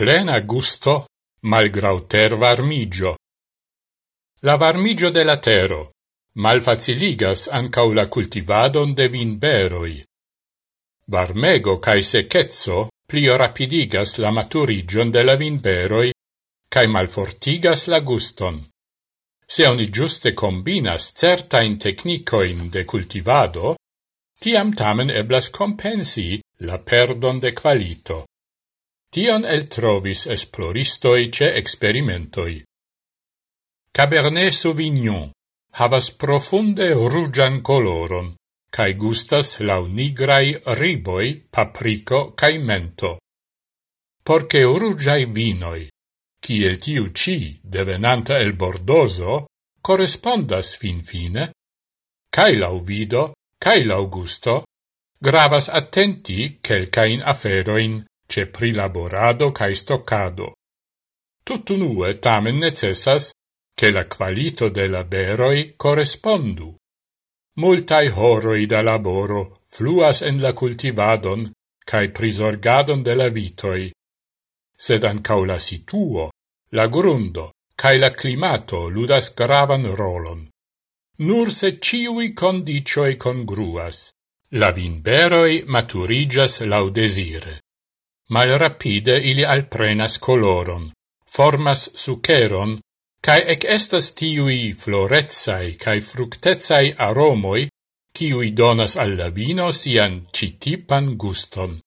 plena gusto malgrau ter varmigio. La varmigio de la tero malfaciligas ancau la cultivadon de vinberoi. Varmego cae secezzo plio rapidigas la maturigion de la vinberoi cae malfortigas la guston. Se oni giuste combinas certain tecnicoin de cultivado, tiam tamen eblas compensi la perdon de qualito. Tion eltrovis esploristoi ce experimentoi. Cabernet Sauvignon havas profunde rugian coloron, cae gustas lau nigrai riboi, paprico cae mento. Porce rugiai vinoi, ciel tiu ci devenanta el Bordozo, correspondas fin fine, cae lau vido, cae lau gusto, gravas attenti quelcain aferoin ce prilaborado cae stoccado. Tutunue tamen necessas che la qualito de la beroi correspondu. Multai horoi da laboro fluas en la cultivadon cae prisorgadon de la vitoi, sed ancau la situo, la grundo, cae la climato ludas gravan rolon. Nur se ciui condicioi congruas, la vinberoi maturigas laudesire malrapide ili alprenas coloron, formas suceron, cae ec estas tiui florezai cae fructezai aromoi, ciui donas alla vino sian citipan guston.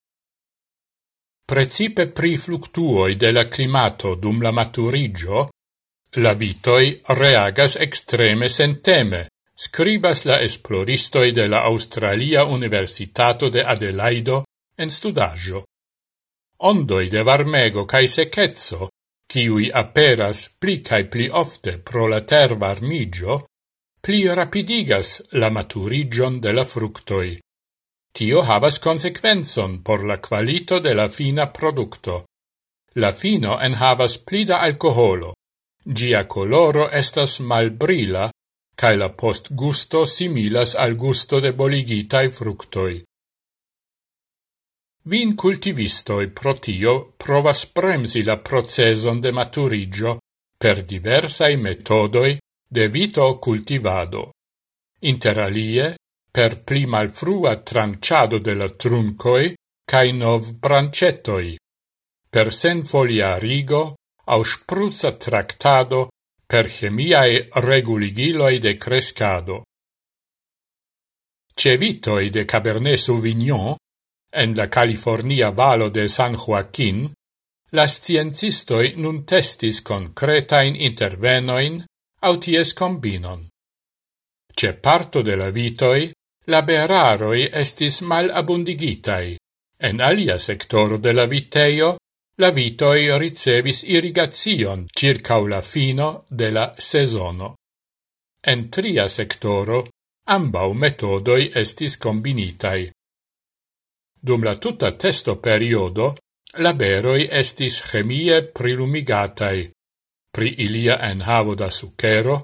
Precipe pri fluctuoi de la climato dum la maturigio, la vitoi reagas extreme senteme, scribas la esploristoi de la Australia Universitato de Adelaido en studaggio ondoi de varmego cae secezzo, ciui aperas pli cae pli ofte pro la ter varmigio, pli rapidigas la maturigion de la fructoi. Tio havas consequenzon por la qualito de la fina producto. La fino en havas pli da alcoholo. Gia coloro estas malbrila, cae la post gusto similas al gusto de boligitai fructoi. Vin cultivistoi protio provas bremsi la proceson de maturigio per diversai metodoi de vito cultivado. Interalie, per pli malfrua tranciado de la truncoi cae nov brancettoi, per sen foliarigo au spruzza tractado per chemiae reguligiloi de crescado. Cevitoi de Cabernet Sauvignon En la California valo de San Joaquin, la sciencistoi nun testis concretain intervenoin auties combinon. Ce parto de la vitoi, la beraroi estis mal abundigitai. En alia sector de la viteio, la vitoi ricevis irrigazion circa la fino de la sezono. En tria sectoro, ambau metodoi estis combinitai. Dum la tuta testo periodo, la beroi estis chemie prilumigatai, pri ilia enhavo da sucero,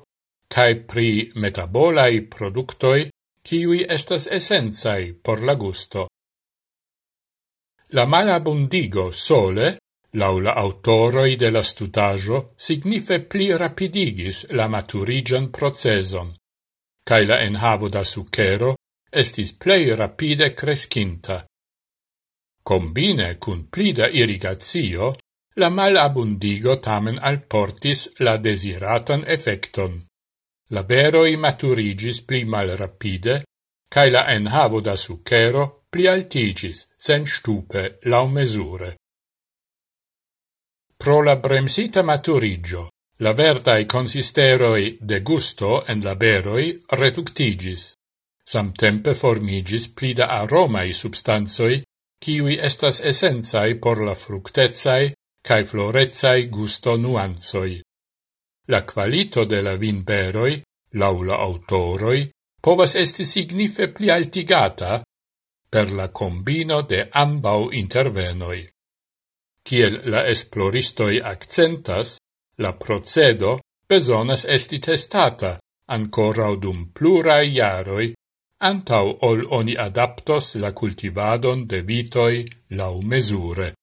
cae pri metabolai productoi, kiui estas essenzai por la gusto. La malabundigo sole, laula autoroi de la stutajo, signife pli rapidigis la maturigian proceson, cae la enhavo da sucero estis plei rapide crescinta. Combine cun plida irrigatio, la malabundigo tamen alportis la desiratan effecton. La beroi maturigis pli malrapide, cae la enhavo da sucero pli altigis, sen stupe lau mesure. Pro la bremsita maturigio, la verdai consisteroi de gusto en la beroi reductigis. Samtempe formigis plida aromai substanzoi kiwi estas esenzai por la fructezai cae florezai gusto nuanzoi. La qualito de la vinberoi, laula autoroi, povas esti signife pli altigata per la combino de ambau intervenoi. Ciel la esploristoi accentas, la procedo besonas esti testata ancora dum plurai iaroi antau ol oni adaptos la cultivadon de vitoi lau mesure.